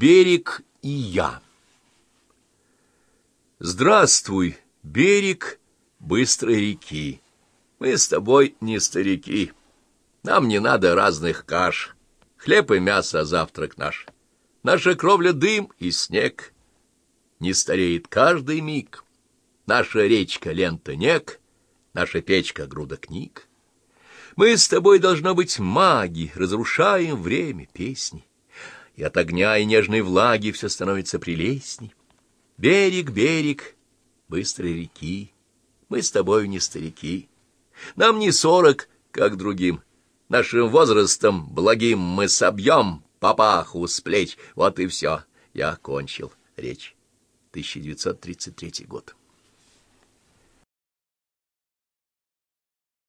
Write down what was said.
Берег и я. Здравствуй, берег быстрой реки. Мы с тобой не старики. Нам не надо разных каш. Хлеб и мясо — завтрак наш. Наша кровля — дым и снег. Не стареет каждый миг. Наша речка — лента нек, наша печка — груда книг. Мы с тобой, должно быть, маги, разрушаем время песни. И от огня и нежной влаги все становится прелестней. Берег, берег быстрой реки, мы с тобой не старики. Нам не сорок, как другим. Нашим возрастом благим мы собьем папаху с плеч. Вот и все. Я кончил речь. 1933 год.